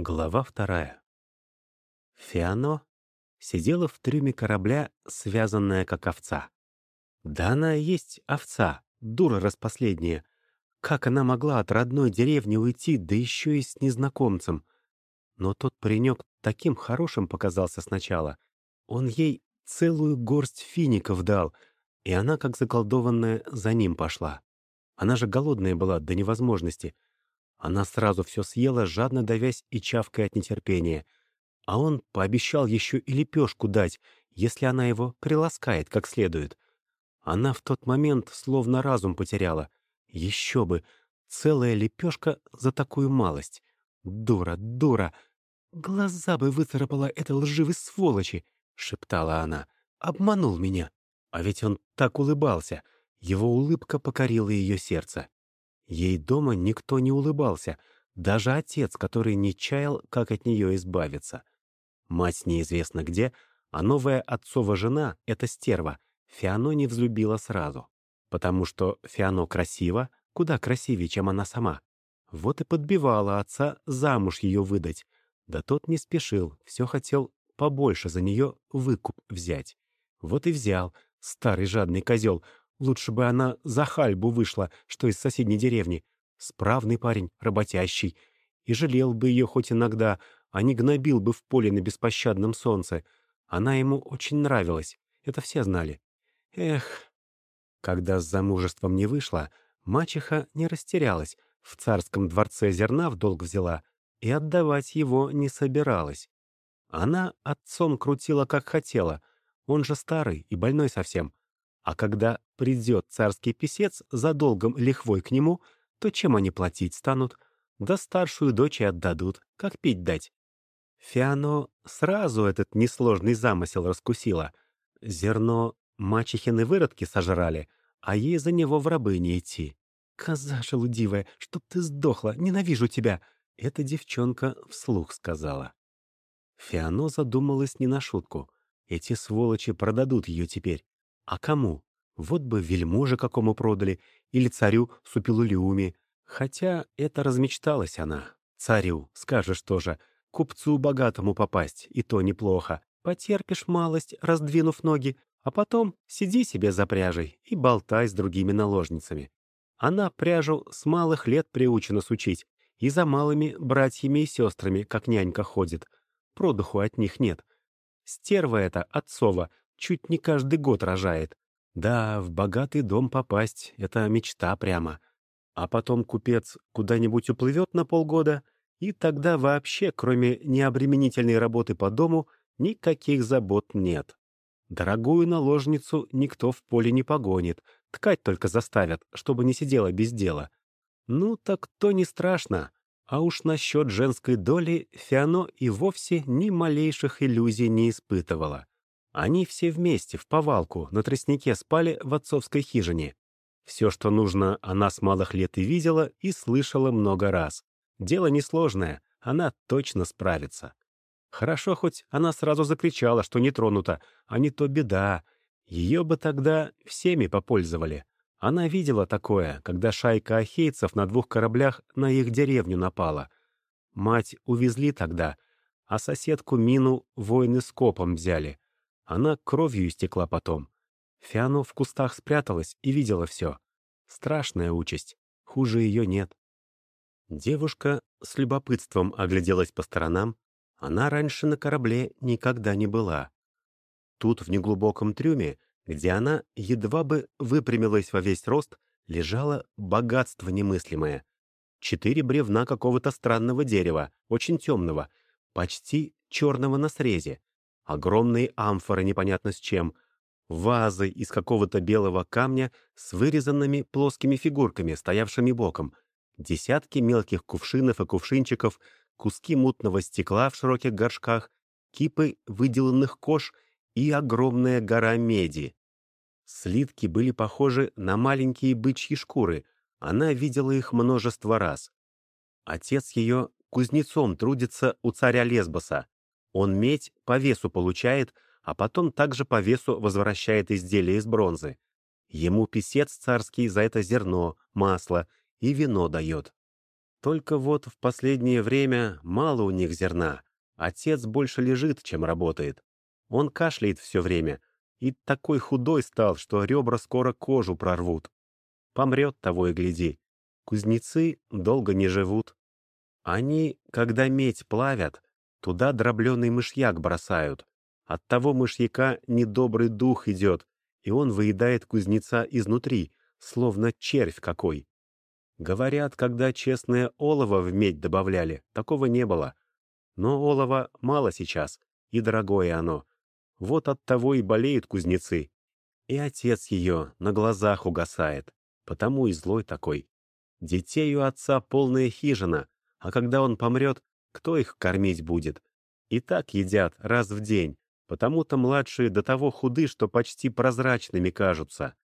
Глава вторая. Фиано сидела в трюме корабля, связанная как овца. Да она и есть овца, дура распоследняя. Как она могла от родной деревни уйти, да еще и с незнакомцем? Но тот паренек таким хорошим показался сначала. Он ей целую горсть фиников дал, и она, как заколдованная, за ним пошла. Она же голодная была до невозможности — она сразу все съела, жадно давясь и чавкая от нетерпения. А он пообещал еще и лепешку дать, если она его приласкает как следует. Она в тот момент словно разум потеряла. Еще бы! Целая лепешка за такую малость. Дура, дура! Глаза бы выцарапала этой лживой сволочи! — шептала она. «Обманул меня!» А ведь он так улыбался. Его улыбка покорила ее сердце. Ей дома никто не улыбался, даже отец, который не чаял, как от нее избавиться. Мать неизвестно где, а новая отцова жена — это стерва. Фиано не взлюбила сразу. Потому что Фиано красиво, куда красивее, чем она сама. Вот и подбивала отца замуж ее выдать. Да тот не спешил, все хотел побольше за нее выкуп взять. Вот и взял, старый жадный козел, Лучше бы она за хальбу вышла, что из соседней деревни. Справный парень, работящий. И жалел бы ее хоть иногда, а не гнобил бы в поле на беспощадном солнце. Она ему очень нравилась, это все знали. Эх... Когда с замужеством не вышла, мачеха не растерялась, в царском дворце зерна в долг взяла и отдавать его не собиралась. Она отцом крутила, как хотела. Он же старый и больной совсем. А когда придет царский писец за долгом лихвой к нему, то чем они платить станут? Да старшую дочь и отдадут, как пить дать. Фиано сразу этот несложный замысел раскусила. Зерно мачехины выродки сожрали, а ей за него в рабы не идти. «Коза шелудивая, чтоб ты сдохла, ненавижу тебя!» Эта девчонка вслух сказала. Фиано задумалась не на шутку. Эти сволочи продадут ее теперь. А кому? Вот бы вельможе какому продали, или царю Супилулиуме. Хотя это размечталась она. Царю, скажешь тоже, купцу богатому попасть, и то неплохо. Потерпишь малость, раздвинув ноги, а потом сиди себе за пряжей и болтай с другими наложницами. Она пряжу с малых лет приучена сучить, и за малыми братьями и сестрами, как нянька ходит. Продуху от них нет. Стерва эта, отцова, чуть не каждый год рожает. Да, в богатый дом попасть — это мечта прямо. А потом купец куда-нибудь уплывет на полгода, и тогда вообще, кроме необременительной работы по дому, никаких забот нет. Дорогую наложницу никто в поле не погонит, ткать только заставят, чтобы не сидела без дела. Ну, так то не страшно. А уж насчет женской доли Фиано и вовсе ни малейших иллюзий не испытывала. Они все вместе, в повалку, на тростнике спали в отцовской хижине. Все, что нужно, она с малых лет и видела, и слышала много раз. Дело несложное, она точно справится. Хорошо, хоть она сразу закричала, что не тронута, а не то беда. Ее бы тогда всеми попользовали. Она видела такое, когда шайка ахейцев на двух кораблях на их деревню напала. Мать увезли тогда, а соседку Мину воины с копом взяли. Она кровью истекла потом. Фиано в кустах спряталась и видела все. Страшная участь. Хуже ее нет. Девушка с любопытством огляделась по сторонам. Она раньше на корабле никогда не была. Тут, в неглубоком трюме, где она едва бы выпрямилась во весь рост, лежало богатство немыслимое. Четыре бревна какого-то странного дерева, очень темного, почти черного на срезе, огромные амфоры непонятно с чем, вазы из какого-то белого камня с вырезанными плоскими фигурками, стоявшими боком, десятки мелких кувшинов и кувшинчиков, куски мутного стекла в широких горшках, кипы выделанных кож и огромная гора меди. Слитки были похожи на маленькие бычьи шкуры, она видела их множество раз. Отец ее кузнецом трудится у царя Лесбоса, он медь по весу получает, а потом также по весу возвращает изделие из бронзы. Ему писец царский за это зерно, масло и вино дает. Только вот в последнее время мало у них зерна. Отец больше лежит, чем работает. Он кашляет все время и такой худой стал, что ребра скоро кожу прорвут. Помрет того и гляди. Кузнецы долго не живут. Они, когда медь плавят, туда дробленый мышьяк бросают. От того мышьяка недобрый дух идет, и он выедает кузнеца изнутри, словно червь какой. Говорят, когда честное олово в медь добавляли, такого не было. Но олова мало сейчас, и дорогое оно. Вот от того и болеют кузнецы. И отец ее на глазах угасает, потому и злой такой. Детей у отца полная хижина, а когда он помрет, кто их кормить будет? И так едят раз в день, потому-то младшие до того худы, что почти прозрачными кажутся.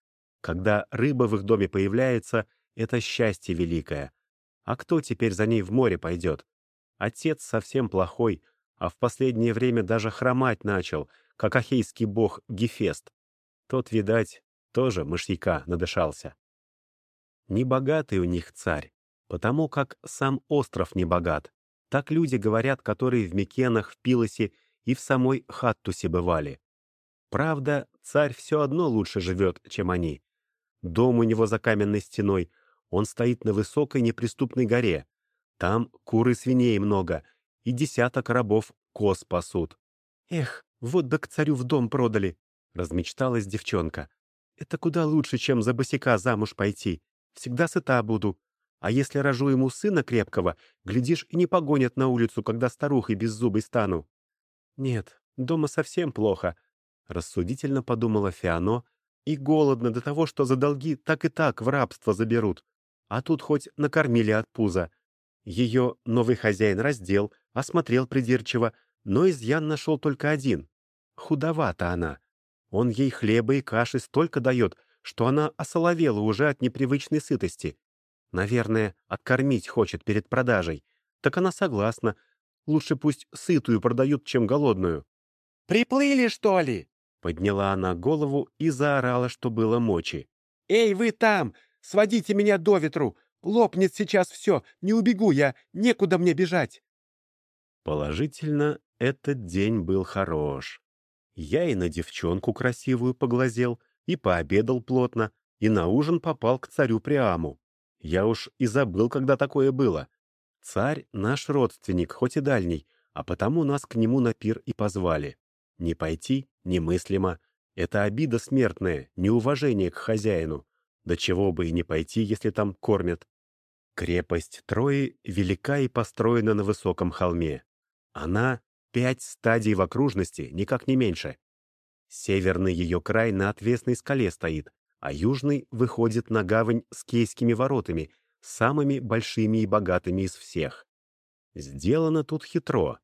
Когда рыба в их доме появляется, это счастье великое. А кто теперь за ней в море пойдет? Отец совсем плохой, а в последнее время даже хромать начал, как ахейский бог Гефест. Тот, видать, тоже мышьяка надышался. Небогатый у них царь, потому как сам остров не богат. Так люди говорят, которые в Микенах, в Пилосе и в самой Хаттусе бывали. Правда, царь все одно лучше живет, чем они. Дом у него за каменной стеной, он стоит на высокой неприступной горе. Там куры свиней много, и десяток рабов коз пасут. «Эх, вот да к царю в дом продали!» — размечталась девчонка. «Это куда лучше, чем за босика замуж пойти. Всегда сыта буду. А если рожу ему сына крепкого, глядишь, и не погонят на улицу, когда старухой беззубой стану». «Нет, дома совсем плохо», — рассудительно подумала Фиано, «и голодно до того, что за долги так и так в рабство заберут. А тут хоть накормили от пуза. Ее новый хозяин раздел, осмотрел придирчиво, но изъян нашел только один. Худовата она. Он ей хлеба и каши столько дает, что она осоловела уже от непривычной сытости. Наверное, откормить хочет перед продажей. Так она согласна. Лучше пусть сытую продают, чем голодную. «Приплыли, что ли?» Подняла она голову и заорала, что было мочи. «Эй, вы там! Сводите меня до ветру! Лопнет сейчас все! Не убегу я! Некуда мне бежать!» Положительно, этот день был хорош. Я и на девчонку красивую поглазел, и пообедал плотно, и на ужин попал к царю Приаму. Я уж и забыл, когда такое было. Царь — наш родственник, хоть и дальний, а потому нас к нему на пир и позвали. Не пойти — немыслимо. Это обида смертная, неуважение к хозяину. До чего бы и не пойти, если там кормят. Крепость Трои велика и построена на высоком холме. Она — пять стадий в окружности, никак не меньше. Северный ее край на отвесной скале стоит, а южный выходит на гавань с кейскими воротами, самыми большими и богатыми из всех. Сделано тут хитро.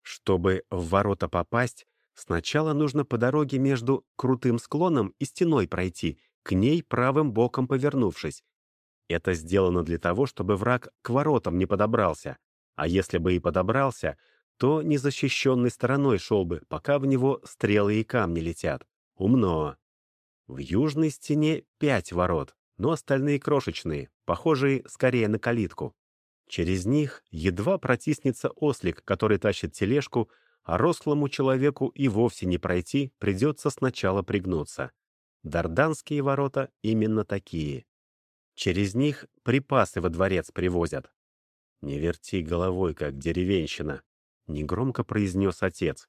Чтобы в ворота попасть, сначала нужно по дороге между крутым склоном и стеной пройти, к ней правым боком повернувшись. Это сделано для того, чтобы враг к воротам не подобрался, а если бы и подобрался, то незащищенной стороной шел бы, пока в него стрелы и камни летят. Умно. В южной стене пять ворот, но остальные крошечные, похожие скорее на калитку. Через них едва протиснется ослик, который тащит тележку, а рослому человеку и вовсе не пройти, придется сначала пригнуться. Дарданские ворота именно такие. Через них припасы во дворец привозят. «Не верти головой, как деревенщина», — негромко произнес отец.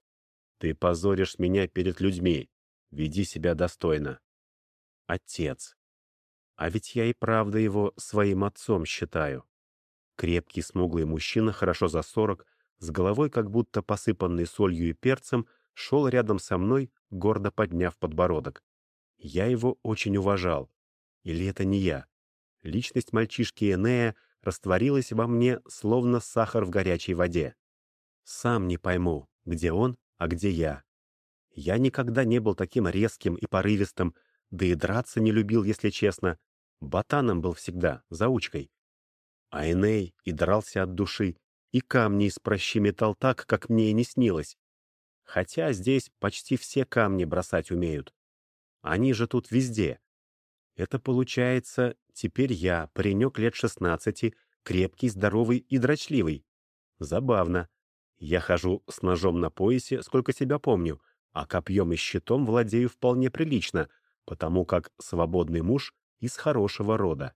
«Ты позоришь меня перед людьми. Веди себя достойно». Отец. А ведь я и правда его своим отцом считаю. Крепкий смуглый мужчина, хорошо за сорок, с головой как будто посыпанной солью и перцем, шел рядом со мной, гордо подняв подбородок. Я его очень уважал. Или это не я? Личность мальчишки Энея растворилась во мне, словно сахар в горячей воде. Сам не пойму, где он, а где я. Я никогда не был таким резким и порывистым, да и драться не любил, если честно. Ботаном был всегда, заучкой. А Эней и дрался от души, и камни из прощи метал так, как мне и не снилось. Хотя здесь почти все камни бросать умеют. Они же тут везде. Это получается, теперь я, паренек лет шестнадцати, крепкий, здоровый и дрочливый. Забавно. Я хожу с ножом на поясе, сколько себя помню, а копьем и щитом владею вполне прилично, потому как свободный муж из хорошего рода.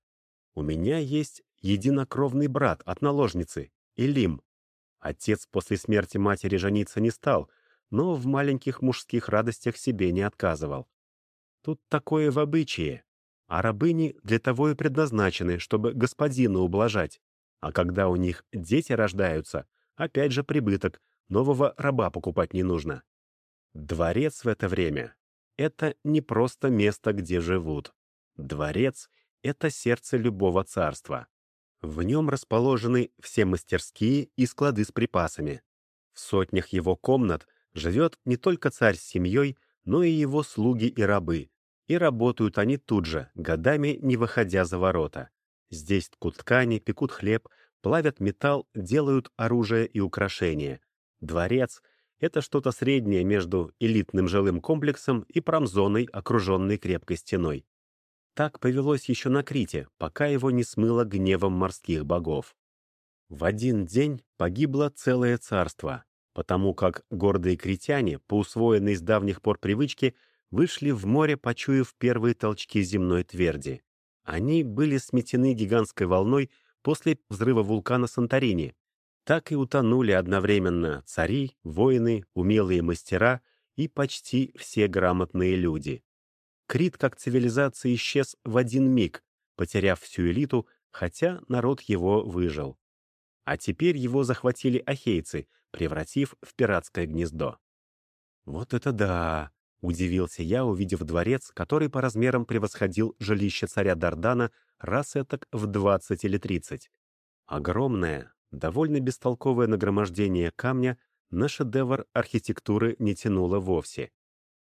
У меня есть единокровный брат от наложницы, Элим. Отец после смерти матери жениться не стал, но в маленьких мужских радостях себе не отказывал. Тут такое в обычае. А рабыни для того и предназначены, чтобы господина ублажать. А когда у них дети рождаются, опять же прибыток, нового раба покупать не нужно. Дворец в это время — это не просто место, где живут. Дворец — это сердце любого царства. В нем расположены все мастерские и склады с припасами. В сотнях его комнат живет не только царь с семьей, но и его слуги и рабы. И работают они тут же, годами не выходя за ворота. Здесь ткут ткани, пекут хлеб, плавят металл, делают оружие и украшения. Дворец — это что-то среднее между элитным жилым комплексом и промзоной, окруженной крепкой стеной. Так повелось еще на Крите, пока его не смыло гневом морских богов. В один день погибло целое царство, потому как гордые критяне, по усвоенной с давних пор привычке, вышли в море, почуяв первые толчки земной тверди. Они были сметены гигантской волной после взрыва вулкана Санторини. Так и утонули одновременно цари, воины, умелые мастера и почти все грамотные люди. Крит как цивилизация исчез в один миг, потеряв всю элиту, хотя народ его выжил. А теперь его захватили ахейцы, превратив в пиратское гнездо. «Вот это да!» — удивился я, увидев дворец, который по размерам превосходил жилище царя Дардана раз этак в двадцать или тридцать. Огромное, довольно бестолковое нагромождение камня на шедевр архитектуры не тянуло вовсе.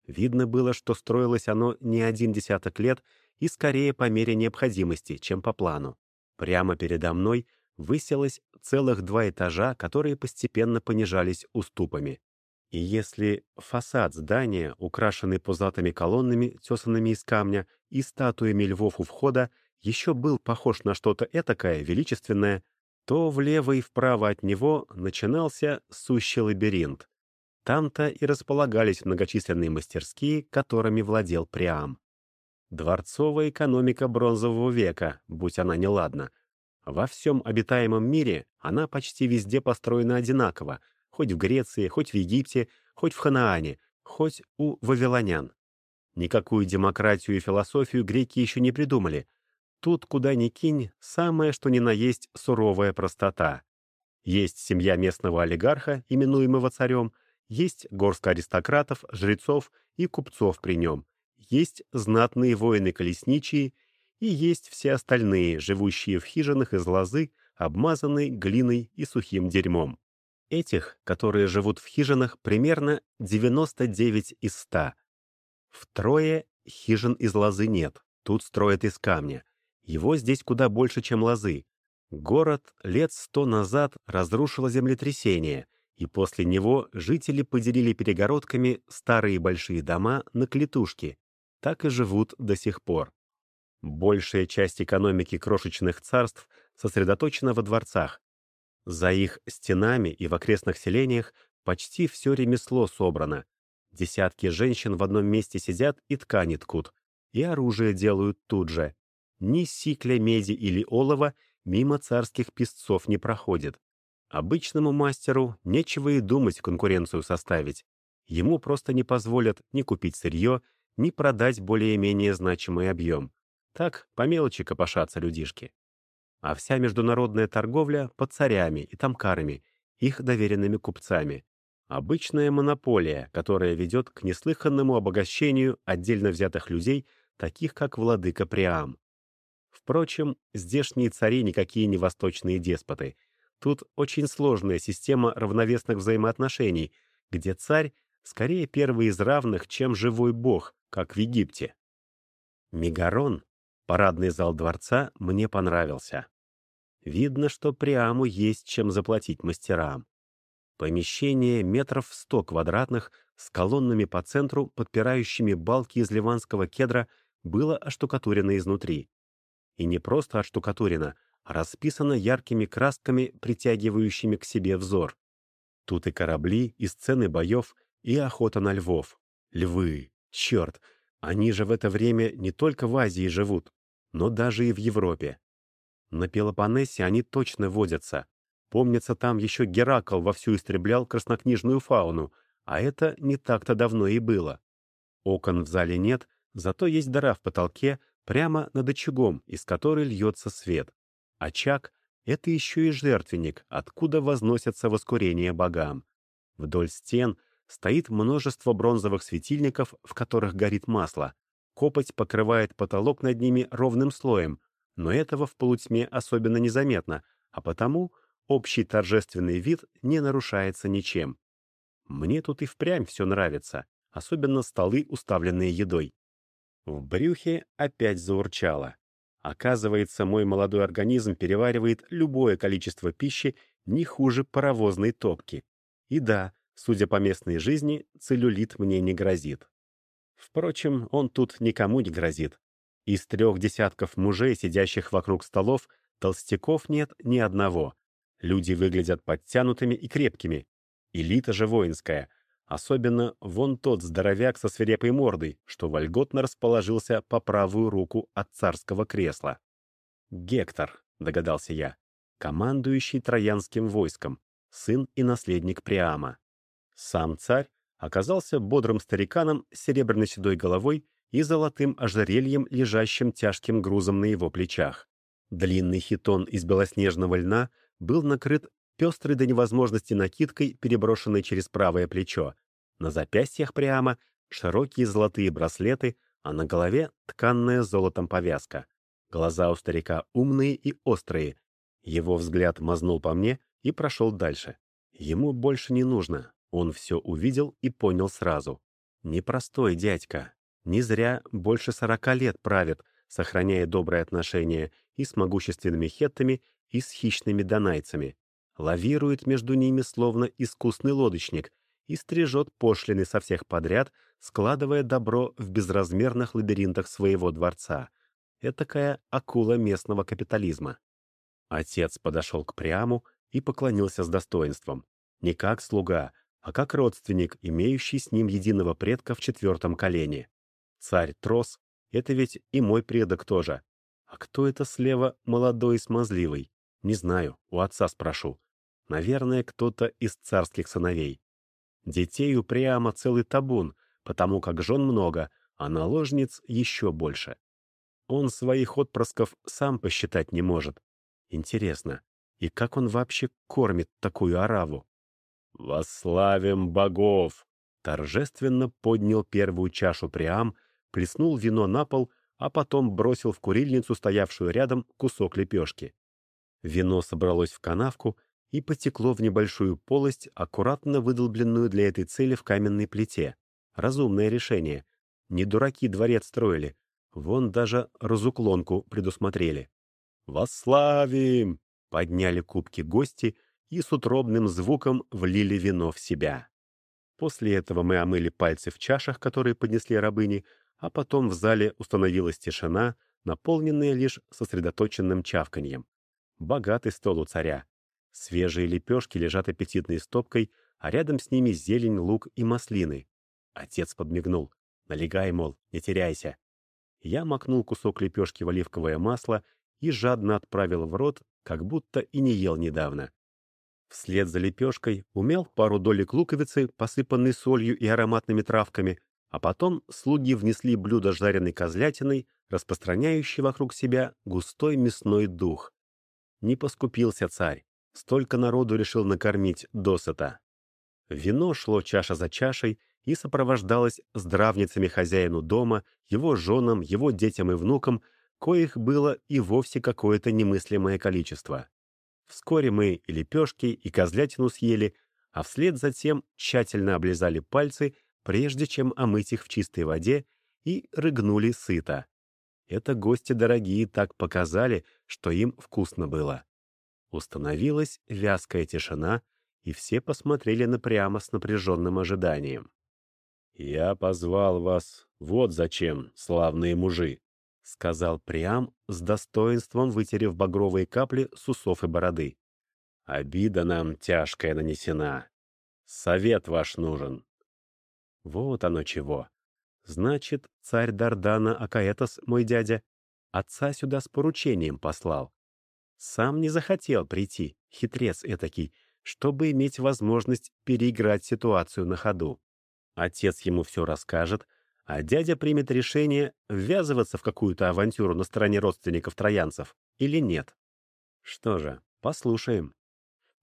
Видно было, что строилось оно не один десяток лет и скорее по мере необходимости, чем по плану. Прямо передо мной высилось целых два этажа, которые постепенно понижались уступами. И если фасад здания, украшенный пузатыми колоннами, тесанными из камня, и статуями львов у входа, еще был похож на что-то этакое, величественное, то влево и вправо от него начинался сущий лабиринт. Там-то и располагались многочисленные мастерские, которыми владел Приам. Дворцовая экономика бронзового века, будь она неладна. Во всем обитаемом мире она почти везде построена одинаково, хоть в Греции, хоть в Египте, хоть в Ханаане, хоть у вавилонян. Никакую демократию и философию греки еще не придумали. Тут, куда ни кинь, самое что ни на есть суровая простота. Есть семья местного олигарха, именуемого царем, есть горстка аристократов, жрецов и купцов при нем, есть знатные воины-колесничие и есть все остальные, живущие в хижинах из лозы, обмазанные глиной и сухим дерьмом. Этих, которые живут в хижинах, примерно 99 из 100. Втрое хижин из лозы нет, тут строят из камня. Его здесь куда больше, чем лозы. Город лет сто назад разрушило землетрясение, и после него жители поделили перегородками старые большие дома на клетушки. Так и живут до сих пор. Большая часть экономики крошечных царств сосредоточена во дворцах. За их стенами и в окрестных селениях почти все ремесло собрано. Десятки женщин в одном месте сидят и ткани ткут, и оружие делают тут же. Ни сикля меди или олова мимо царских песцов не проходит. Обычному мастеру нечего и думать конкуренцию составить. Ему просто не позволят ни купить сырье, ни продать более-менее значимый объем. Так, по мелочи копошатся людишки. А вся международная торговля под царями и тамкарами, их доверенными купцами. Обычная монополия, которая ведет к неслыханному обогащению отдельно взятых людей, таких как владыка Приам. Впрочем, здешние цари никакие не восточные деспоты — Тут очень сложная система равновесных взаимоотношений, где царь скорее первый из равных, чем живой бог, как в Египте. Мегарон, парадный зал дворца, мне понравился. Видно, что Приаму есть чем заплатить мастерам. Помещение метров сто квадратных с колоннами по центру, подпирающими балки из ливанского кедра, было оштукатурено изнутри. И не просто отштукатурено, расписано яркими красками, притягивающими к себе взор. Тут и корабли, и сцены боев, и охота на львов. Львы, черт, они же в это время не только в Азии живут, но даже и в Европе. На Пелопоннесе они точно водятся. Помнится, там еще Геракл вовсю истреблял краснокнижную фауну, а это не так-то давно и было. Окон в зале нет, зато есть дыра в потолке прямо над очагом, из которой льется свет. Очаг — это еще и жертвенник, откуда возносятся воскурения богам. Вдоль стен стоит множество бронзовых светильников, в которых горит масло. Копоть покрывает потолок над ними ровным слоем, но этого в полутьме особенно незаметно, а потому общий торжественный вид не нарушается ничем. Мне тут и впрямь все нравится, особенно столы, уставленные едой. В брюхе опять заурчало. Оказывается, мой молодой организм переваривает любое количество пищи не хуже паровозной топки. И да, судя по местной жизни, целлюлит мне не грозит. Впрочем, он тут никому не грозит. Из трех десятков мужей, сидящих вокруг столов, толстяков нет ни одного. Люди выглядят подтянутыми и крепкими. Элита же воинская. Особенно вон тот здоровяк со свирепой мордой, что вольготно расположился по правую руку от царского кресла. «Гектор», — догадался я, командующий троянским войском, сын и наследник Приама. Сам царь оказался бодрым стариканом с серебряной седой головой и золотым ожерельем, лежащим тяжким грузом на его плечах. Длинный хитон из белоснежного льна был накрыт пестрой до невозможности накидкой, переброшенной через правое плечо. На запястьях прямо широкие золотые браслеты, а на голове тканная золотом повязка. Глаза у старика умные и острые. Его взгляд мазнул по мне и прошел дальше. Ему больше не нужно. Он все увидел и понял сразу. Непростой дядька. Не зря больше сорока лет правит, сохраняя добрые отношения и с могущественными хеттами, и с хищными донайцами. Лавирует между ними словно искусный лодочник и стрижет пошлины со всех подряд, складывая добро в безразмерных лабиринтах своего дворца. Этакая акула местного капитализма. Отец подошел к Приаму и поклонился с достоинством. Не как слуга, а как родственник, имеющий с ним единого предка в четвертом колене. Царь Трос — это ведь и мой предок тоже. А кто это слева молодой и смазливый? Не знаю, у отца спрошу. Наверное, кто-то из царских сыновей. Детей упрямо целый табун, потому как жен много, а наложниц еще больше. Он своих отпрысков сам посчитать не может. Интересно, и как он вообще кормит такую ораву? «Восславим богов!» Торжественно поднял первую чашу Приам, плеснул вино на пол, а потом бросил в курильницу, стоявшую рядом, кусок лепешки. Вино собралось в канавку и потекло в небольшую полость, аккуратно выдолбленную для этой цели в каменной плите. Разумное решение. Не дураки дворец строили. Вон даже разуклонку предусмотрели. «Восславим!» — подняли кубки гости и с утробным звуком влили вино в себя. После этого мы омыли пальцы в чашах, которые поднесли рабыни, а потом в зале установилась тишина, наполненная лишь сосредоточенным чавканьем. Богатый стол у царя. Свежие лепешки лежат аппетитной стопкой, а рядом с ними зелень, лук и маслины. Отец подмигнул. Налегай, мол, не теряйся. Я макнул кусок лепешки в оливковое масло и жадно отправил в рот, как будто и не ел недавно. Вслед за лепешкой умел пару долек луковицы, посыпанной солью и ароматными травками, а потом слуги внесли блюдо жареной козлятиной, распространяющий вокруг себя густой мясной дух. Не поскупился царь, столько народу решил накормить досыта. Вино шло чаша за чашей и сопровождалось здравницами хозяину дома, его женам, его детям и внукам, коих было и вовсе какое-то немыслимое количество. Вскоре мы и лепешки, и козлятину съели, а вслед затем тщательно облизали пальцы, прежде чем омыть их в чистой воде, и рыгнули сыто. Это гости дорогие так показали, что им вкусно было. Установилась вязкая тишина, и все посмотрели напрямо с напряженным ожиданием. «Я позвал вас вот зачем, славные мужи», сказал Приам с достоинством, вытерев багровые капли с усов и бороды. «Обида нам тяжкая нанесена. Совет ваш нужен». Вот оно чего. Значит, царь Дардана Акаэтос, мой дядя, отца сюда с поручением послал. Сам не захотел прийти, хитрец этакий, чтобы иметь возможность переиграть ситуацию на ходу. Отец ему все расскажет, а дядя примет решение, ввязываться в какую-то авантюру на стороне родственников троянцев или нет. Что же, послушаем.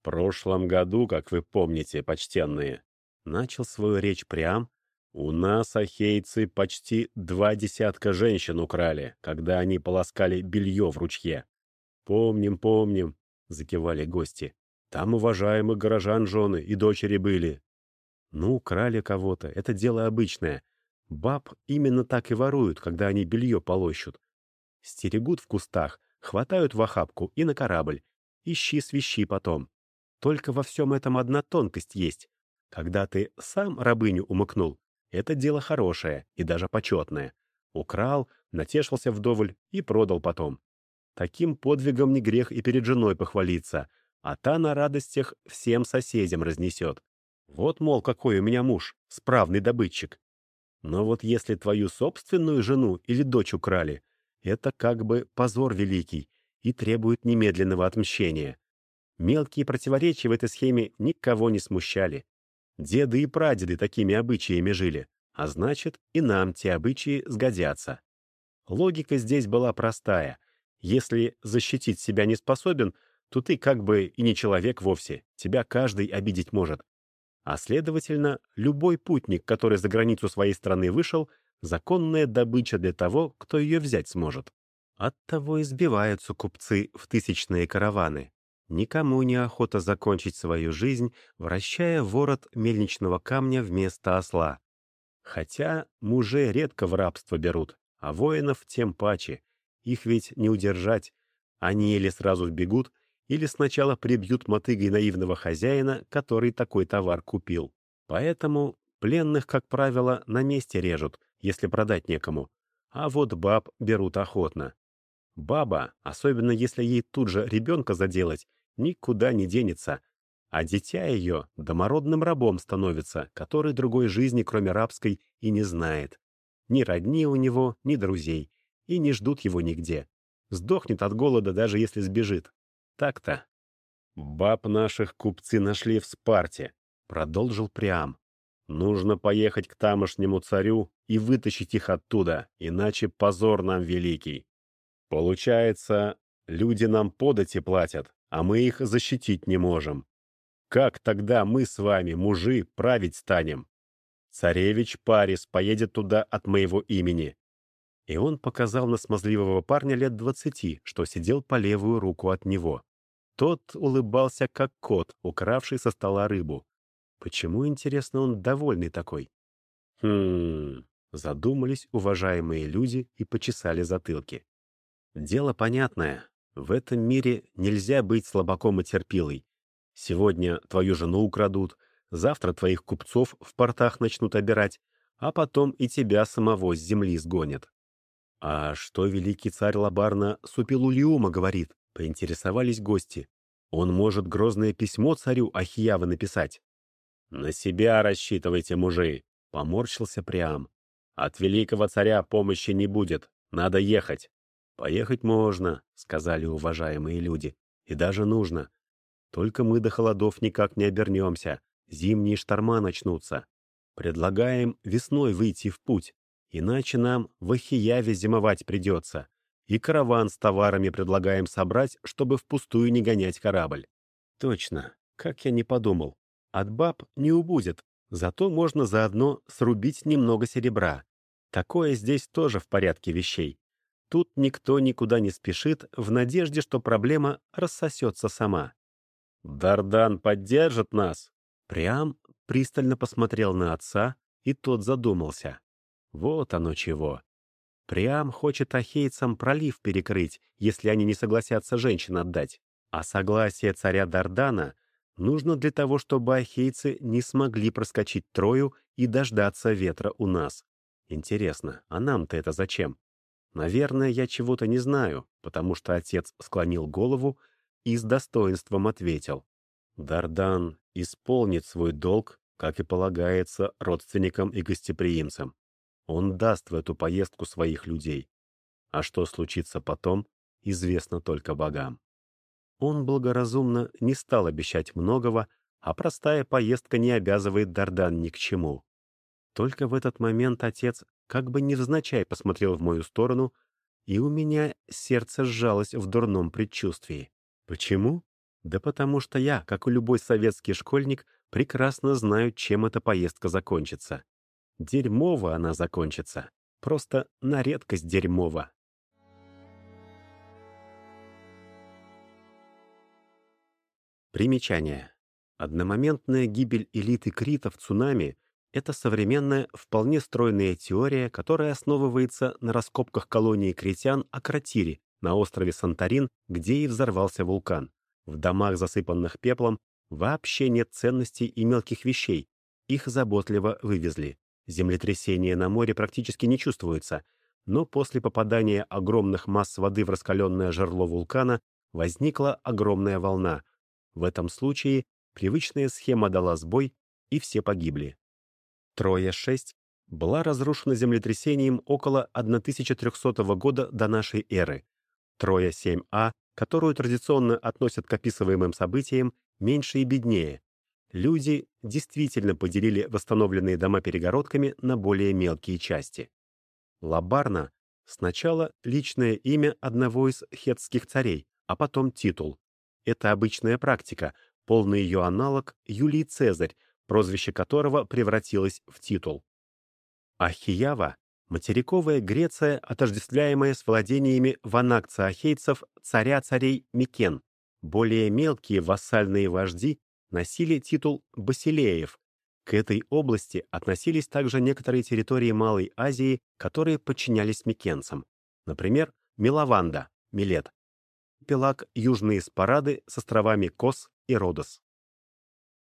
В прошлом году, как вы помните, почтенные, начал свою речь Приам, у нас, ахейцы, почти два десятка женщин украли, когда они полоскали белье в ручье. «Помним, помним», — закивали гости. «Там уважаемых горожан жены и дочери были». «Ну, крали кого-то, это дело обычное. Баб именно так и воруют, когда они белье полощут. Стерегут в кустах, хватают в охапку и на корабль. Ищи свищи потом. Только во всем этом одна тонкость есть. Когда ты сам рабыню умыкнул, это дело хорошее и даже почетное. Украл, натешился вдоволь и продал потом. Таким подвигом не грех и перед женой похвалиться, а та на радостях всем соседям разнесет. Вот, мол, какой у меня муж, справный добытчик. Но вот если твою собственную жену или дочь украли, это как бы позор великий и требует немедленного отмщения. Мелкие противоречия в этой схеме никого не смущали. Деды и прадеды такими обычаями жили, а значит, и нам те обычаи сгодятся. Логика здесь была простая. Если защитить себя не способен, то ты как бы и не человек вовсе, тебя каждый обидеть может. А следовательно, любой путник, который за границу своей страны вышел, законная добыча для того, кто ее взять сможет. Оттого избиваются купцы в тысячные караваны. Никому не охота закончить свою жизнь, вращая ворот мельничного камня вместо осла. Хотя мужей редко в рабство берут, а воинов тем паче. Их ведь не удержать. Они или сразу бегут, или сначала прибьют мотыгой наивного хозяина, который такой товар купил. Поэтому пленных, как правило, на месте режут, если продать некому. А вот баб берут охотно. Баба, особенно если ей тут же ребенка заделать, никуда не денется, а дитя ее домородным рабом становится, который другой жизни, кроме рабской, и не знает. Ни родни у него, ни друзей, и не ждут его нигде. Сдохнет от голода, даже если сбежит. Так-то. «Баб наших купцы нашли в Спарте», — продолжил Приам. «Нужно поехать к тамошнему царю и вытащить их оттуда, иначе позор нам великий. Получается, люди нам подати платят, а мы их защитить не можем. Как тогда мы с вами, мужи, править станем? Царевич Парис поедет туда от моего имени». И он показал на смазливого парня лет двадцати, что сидел по левую руку от него. Тот улыбался, как кот, укравший со стола рыбу. Почему, интересно, он довольный такой? Хм... Задумались уважаемые люди и почесали затылки. Дело понятное. В этом мире нельзя быть слабаком и терпилой. Сегодня твою жену украдут, завтра твоих купцов в портах начнут обирать, а потом и тебя самого с земли сгонят. А что великий царь Лабарна Супилулиума говорит? Поинтересовались гости. Он может грозное письмо царю Ахиявы написать. «На себя рассчитывайте, мужи!» — поморщился Приам. «От великого царя помощи не будет. Надо ехать. «Поехать можно», — сказали уважаемые люди. «И даже нужно. Только мы до холодов никак не обернемся. Зимние шторма начнутся. Предлагаем весной выйти в путь, иначе нам в Ахияве зимовать придется. И караван с товарами предлагаем собрать, чтобы впустую не гонять корабль». «Точно. Как я не подумал. От баб не убудет, зато можно заодно срубить немного серебра. Такое здесь тоже в порядке вещей. Тут никто никуда не спешит в надежде, что проблема рассосется сама. «Дардан поддержит нас!» Прям пристально посмотрел на отца, и тот задумался. Вот оно чего. Прям хочет ахейцам пролив перекрыть, если они не согласятся женщин отдать. А согласие царя Дардана нужно для того, чтобы ахейцы не смогли проскочить Трою и дождаться ветра у нас. Интересно, а нам-то это зачем? Наверное, я чего-то не знаю, потому что отец склонил голову и с достоинством ответил. Дардан исполнит свой долг, как и полагается родственникам и гостеприимцам. Он даст в эту поездку своих людей. А что случится потом, известно только богам. Он благоразумно не стал обещать многого, а простая поездка не обязывает Дардан ни к чему. Только в этот момент отец как бы невзначай посмотрел в мою сторону, и у меня сердце сжалось в дурном предчувствии. Почему? Да потому что я, как и любой советский школьник, прекрасно знаю, чем эта поездка закончится. Дерьмово она закончится. Просто на редкость дерьмово. Примечание. Одномоментная гибель элиты Крита в цунами — это современная, вполне стройная теория, которая основывается на раскопках колонии критян Акротири на острове Санторин, где и взорвался вулкан. В домах, засыпанных пеплом, вообще нет ценностей и мелких вещей. Их заботливо вывезли. Землетрясения на море практически не чувствуются, но после попадания огромных масс воды в раскаленное жерло вулкана возникла огромная волна. В этом случае привычная схема дала сбой, и все погибли. Троя-6 была разрушена землетрясением около 1300 года до нашей эры. Троя-7А которую традиционно относят к описываемым событиям, меньше и беднее. Люди действительно поделили восстановленные дома перегородками на более мелкие части. Лабарна — сначала личное имя одного из хетских царей, а потом титул. Это обычная практика, полный ее аналог Юлий Цезарь, прозвище которого превратилось в титул. Ахиява Материковая Греция, отождествляемая с владениями ванакта ахейцев, царя царей Микен. Более мелкие вассальные вожди носили титул басилеев. К этой области относились также некоторые территории Малой Азии, которые подчинялись микенцам. Например, Милаванда, Милет. Пелаг — Южные Спорады с островами Кос и Родос.